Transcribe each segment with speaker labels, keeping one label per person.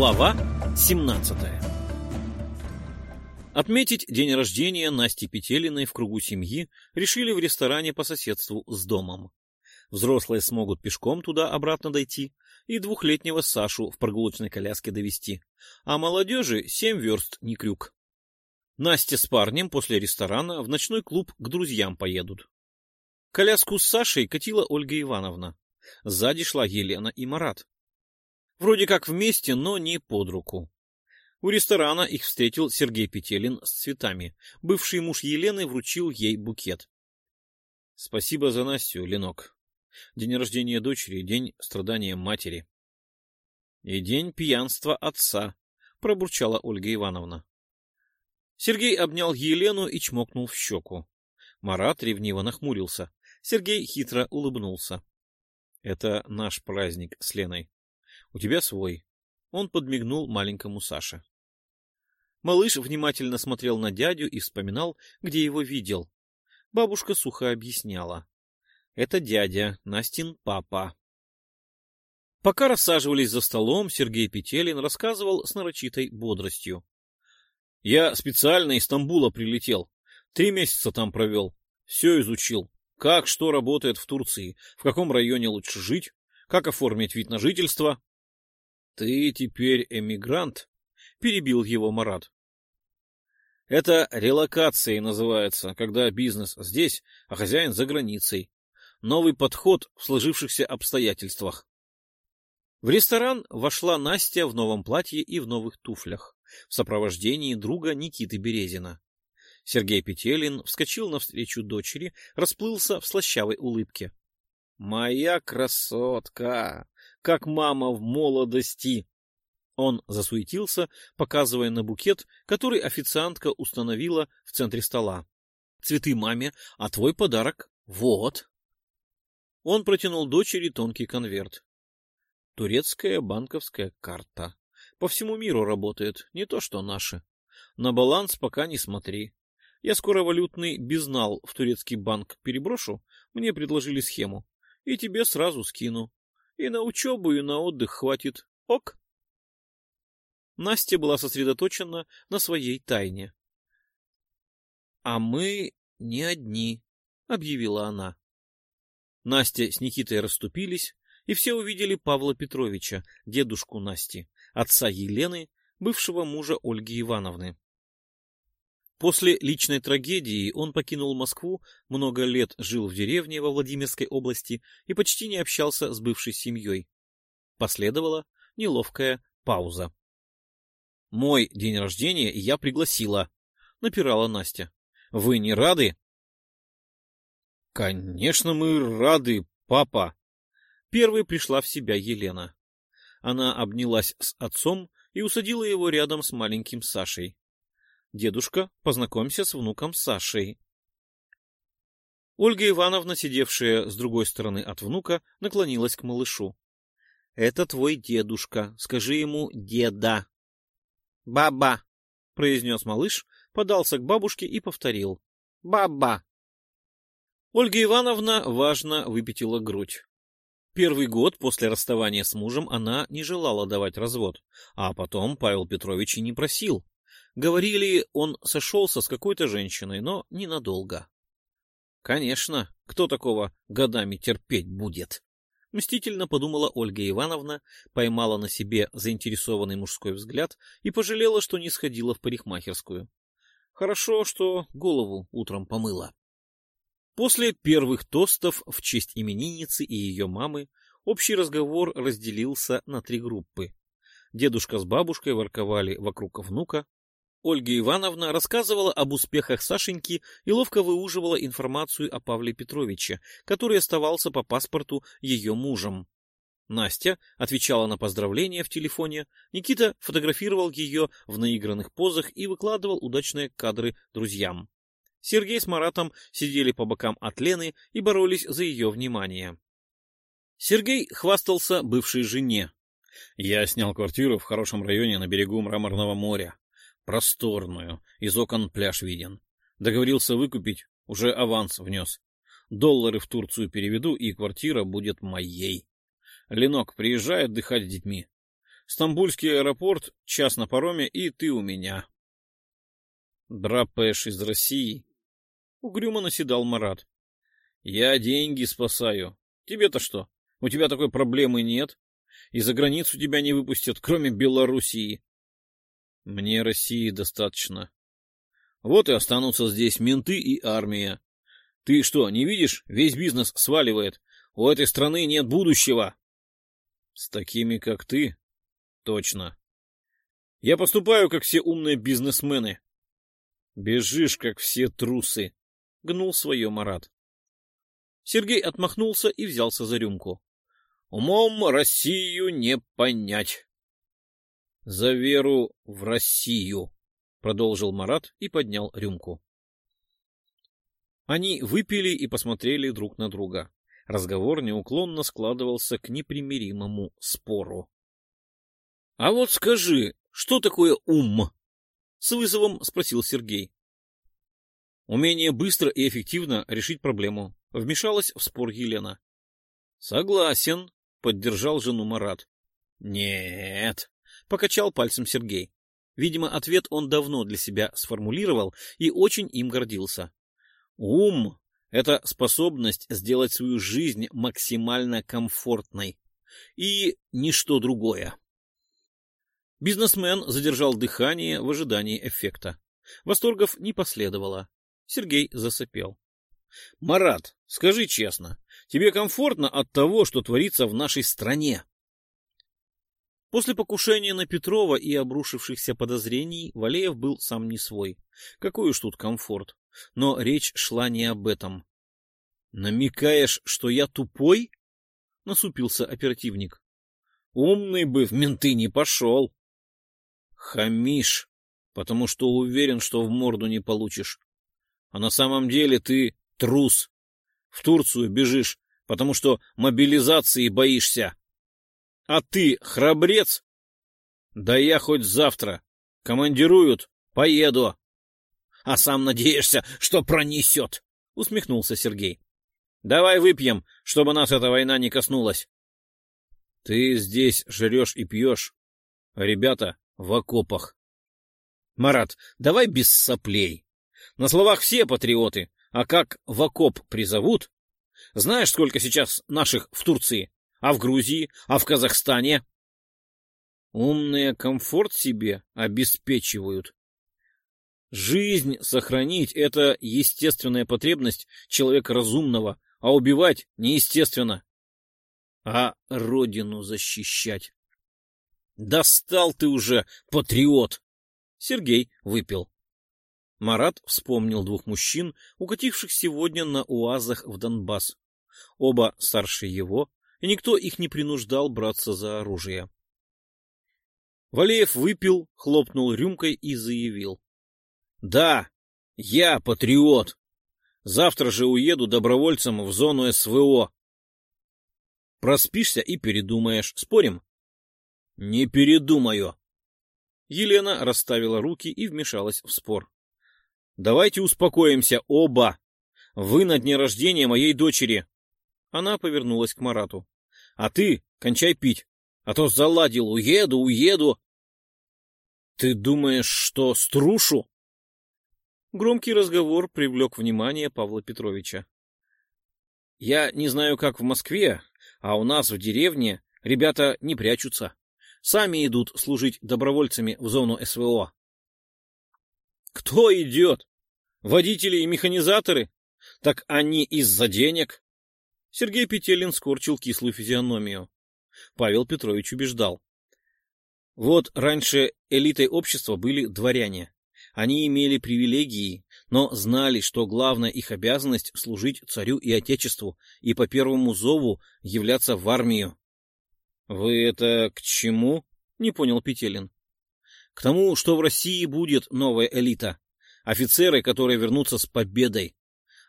Speaker 1: Глава 17 Отметить день рождения Насти Петелиной в кругу семьи решили в ресторане по соседству с домом. Взрослые смогут пешком туда-обратно дойти и двухлетнего Сашу в прогулочной коляске довести, а молодежи семь верст не крюк. Настя с парнем после ресторана в ночной клуб к друзьям поедут. Коляску с Сашей катила Ольга Ивановна. Сзади шла Елена и Марат. Вроде как вместе, но не под руку. У ресторана их встретил Сергей Петелин с цветами. Бывший муж Елены вручил ей букет. — Спасибо за Настю, Ленок. День рождения дочери, день страдания матери. — И день пьянства отца, — пробурчала Ольга Ивановна. Сергей обнял Елену и чмокнул в щеку. Марат ревниво нахмурился. Сергей хитро улыбнулся. — Это наш праздник с Леной. У тебя свой. Он подмигнул маленькому Саше. Малыш внимательно смотрел на дядю и вспоминал, где его видел. Бабушка сухо объясняла. — Это дядя, Настин папа. Пока рассаживались за столом, Сергей Петелин рассказывал с нарочитой бодростью. Я специально из Стамбула прилетел. Три месяца там провел. Все изучил. Как что работает в Турции, в каком районе лучше жить, как оформить вид на жительство. — Ты теперь эмигрант? — перебил его Марат. — Это релокацией называется, когда бизнес здесь, а хозяин за границей. Новый подход в сложившихся обстоятельствах. В ресторан вошла Настя в новом платье и в новых туфлях в сопровождении друга Никиты Березина. Сергей Петелин вскочил навстречу дочери, расплылся в слащавой улыбке. — Моя красотка! Как мама в молодости! Он засуетился, показывая на букет, который официантка установила в центре стола. — Цветы маме, а твой подарок — вот! Он протянул дочери тонкий конверт. Турецкая банковская карта. По всему миру работает, не то что наши. На баланс пока не смотри. Я скоро валютный безнал в турецкий банк переброшу, мне предложили схему, и тебе сразу скину. И на учебу, и на отдых хватит. Ок. Настя была сосредоточена на своей тайне. — А мы не одни, — объявила она. Настя с Никитой расступились, и все увидели Павла Петровича, дедушку Насти, отца Елены, бывшего мужа Ольги Ивановны. После личной трагедии он покинул Москву, много лет жил в деревне во Владимирской области и почти не общался с бывшей семьей. Последовала неловкая пауза. «Мой день рождения я пригласила», — напирала Настя. «Вы не рады?» «Конечно, мы рады, папа!» Первой пришла в себя Елена. Она обнялась с отцом и усадила его рядом с маленьким Сашей. «Дедушка, познакомься с внуком Сашей». Ольга Ивановна, сидевшая с другой стороны от внука, наклонилась к малышу. — Это твой дедушка. Скажи ему «деда». — Баба, — произнес малыш, подался к бабушке и повторил. — Баба. Ольга Ивановна важно выпятила грудь. Первый год после расставания с мужем она не желала давать развод, а потом Павел Петрович и не просил. Говорили, он сошелся с какой-то женщиной, но ненадолго. Конечно, кто такого годами терпеть будет? Мстительно подумала Ольга Ивановна, поймала на себе заинтересованный мужской взгляд и пожалела, что не сходила в парикмахерскую. Хорошо, что голову утром помыла. После первых тостов в честь именинницы и ее мамы общий разговор разделился на три группы. Дедушка с бабушкой ворковали вокруг внука. Ольга Ивановна рассказывала об успехах Сашеньки и ловко выуживала информацию о Павле Петровиче, который оставался по паспорту ее мужем. Настя отвечала на поздравления в телефоне, Никита фотографировал ее в наигранных позах и выкладывал удачные кадры друзьям. Сергей с Маратом сидели по бокам от Лены и боролись за ее внимание. Сергей хвастался бывшей жене. «Я снял квартиру в хорошем районе на берегу Мраморного моря. Просторную, из окон пляж виден. Договорился выкупить, уже аванс внес. Доллары в Турцию переведу, и квартира будет моей. Ленок, приезжай отдыхать с детьми. Стамбульский аэропорт, час на пароме, и ты у меня. Драпаешь из России. Угрюмо наседал Марат. Я деньги спасаю. Тебе-то что? У тебя такой проблемы нет? И за границу тебя не выпустят, кроме Белоруссии. Мне России достаточно. Вот и останутся здесь менты и армия. Ты что, не видишь? Весь бизнес сваливает. У этой страны нет будущего. С такими, как ты? Точно. Я поступаю, как все умные бизнесмены. Бежишь, как все трусы, — гнул свое Марат. Сергей отмахнулся и взялся за рюмку. Умом Россию не понять. За веру в Россию, — продолжил Марат и поднял рюмку. Они выпили и посмотрели друг на друга. Разговор неуклонно складывался к непримиримому спору. — А вот скажи, что такое ум? — с вызовом спросил Сергей. Умение быстро и эффективно решить проблему. Вмешалась в спор Елена. — Согласен, — поддержал жену Марат. — Нет, — покачал пальцем Сергей. Видимо, ответ он давно для себя сформулировал и очень им гордился. Ум — это способность сделать свою жизнь максимально комфортной. И ничто другое. Бизнесмен задержал дыхание в ожидании эффекта. Восторгов не последовало. Сергей засопел. — Марат, скажи честно, тебе комфортно от того, что творится в нашей стране? После покушения на Петрова и обрушившихся подозрений Валеев был сам не свой. Какой уж тут комфорт. Но речь шла не об этом. — Намекаешь, что я тупой? — насупился оперативник. — Умный бы в менты не пошел. — Хамишь, потому что уверен, что в морду не получишь. А на самом деле ты трус. В Турцию бежишь, потому что мобилизации боишься. А ты храбрец? Да я хоть завтра. Командируют, поеду. А сам надеешься, что пронесет, — усмехнулся Сергей. Давай выпьем, чтобы нас эта война не коснулась. Ты здесь жрешь и пьешь, ребята в окопах. Марат, давай без соплей. На словах все патриоты, а как в окоп призовут? Знаешь, сколько сейчас наших в Турции? А в Грузии? А в Казахстане? Умные комфорт себе обеспечивают. Жизнь сохранить — это естественная потребность человека разумного, а убивать неестественно. А родину защищать. Достал ты уже, патриот! Сергей выпил. Марат вспомнил двух мужчин, укативших сегодня на УАЗах в Донбасс. Оба старше его, и никто их не принуждал браться за оружие. Валеев выпил, хлопнул рюмкой и заявил. — Да, я патриот. Завтра же уеду добровольцем в зону СВО. Проспишься и передумаешь. Спорим? — Не передумаю. Елена расставила руки и вмешалась в спор. — Давайте успокоимся оба. Вы на дне рождения моей дочери. Она повернулась к Марату. — А ты кончай пить, а то заладил, уеду, уеду. — Ты думаешь, что струшу? Громкий разговор привлек внимание Павла Петровича. — Я не знаю, как в Москве, а у нас в деревне ребята не прячутся. Сами идут служить добровольцами в зону СВО. — Кто идет? Водители и механизаторы? Так они из-за денег. Сергей Петелин скорчил кислую физиономию. Павел Петрович убеждал. Вот раньше элитой общества были дворяне. Они имели привилегии, но знали, что главная их обязанность — служить царю и отечеству и по первому зову являться в армию. — Вы это к чему? — не понял Петелин. — К тому, что в России будет новая элита. Офицеры, которые вернутся с победой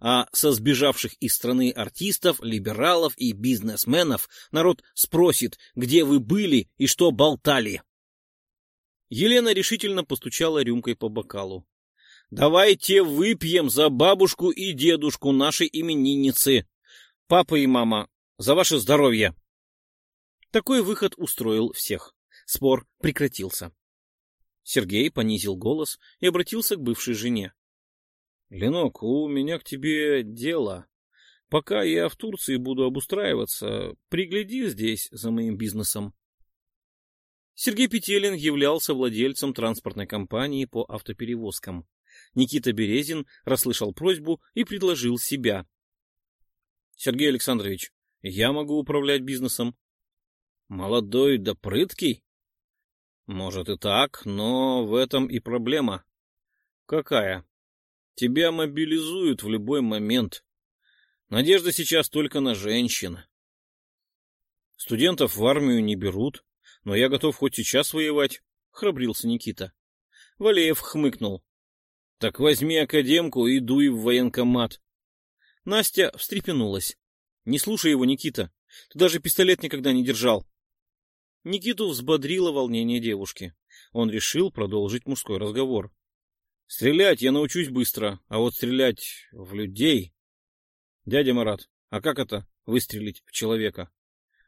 Speaker 1: а со сбежавших из страны артистов, либералов и бизнесменов народ спросит, где вы были и что болтали. Елена решительно постучала рюмкой по бокалу. «Давайте выпьем за бабушку и дедушку нашей именинницы. Папа и мама, за ваше здоровье!» Такой выход устроил всех. Спор прекратился. Сергей понизил голос и обратился к бывшей жене. — Ленок, у меня к тебе дело. Пока я в Турции буду обустраиваться, пригляди здесь за моим бизнесом. Сергей Петелин являлся владельцем транспортной компании по автоперевозкам. Никита Березин расслышал просьбу и предложил себя. — Сергей Александрович, я могу управлять бизнесом. — Молодой да прыткий? — Может и так, но в этом и проблема. — Какая? — Тебя мобилизуют в любой момент. Надежда сейчас только на женщин. Студентов в армию не берут, но я готов хоть сейчас воевать, — храбрился Никита. Валеев хмыкнул. — Так возьми академку и дуй в военкомат. Настя встрепенулась. — Не слушай его, Никита. Ты даже пистолет никогда не держал. Никиту взбодрило волнение девушки. Он решил продолжить мужской разговор. — Стрелять я научусь быстро, а вот стрелять в людей... Дядя Марат, а как это выстрелить в человека?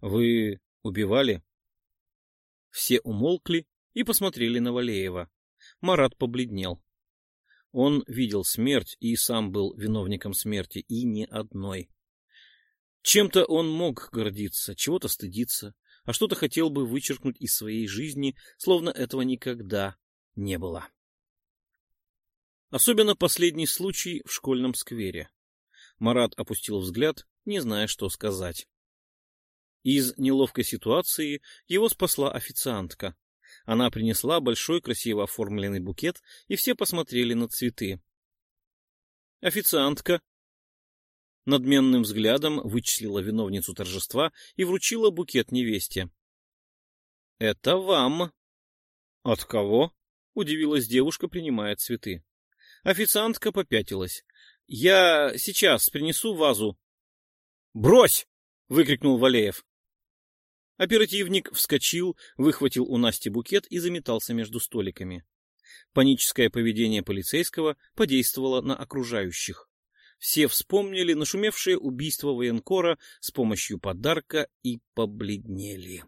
Speaker 1: Вы убивали? Все умолкли и посмотрели на Валеева. Марат побледнел. Он видел смерть и сам был виновником смерти, и не одной. Чем-то он мог гордиться, чего-то стыдиться, а что-то хотел бы вычеркнуть из своей жизни, словно этого никогда не было. Особенно последний случай в школьном сквере. Марат опустил взгляд, не зная, что сказать. Из неловкой ситуации его спасла официантка. Она принесла большой красиво оформленный букет, и все посмотрели на цветы. Официантка надменным взглядом вычислила виновницу торжества и вручила букет невесте. — Это вам. — От кого? — удивилась девушка, принимая цветы. Официантка попятилась. Я сейчас принесу вазу. Брось! выкрикнул Валеев. Оперативник вскочил, выхватил у Насти букет и заметался между столиками. Паническое поведение полицейского подействовало на окружающих. Все вспомнили нашумевшее убийство военкора с помощью подарка и побледнели.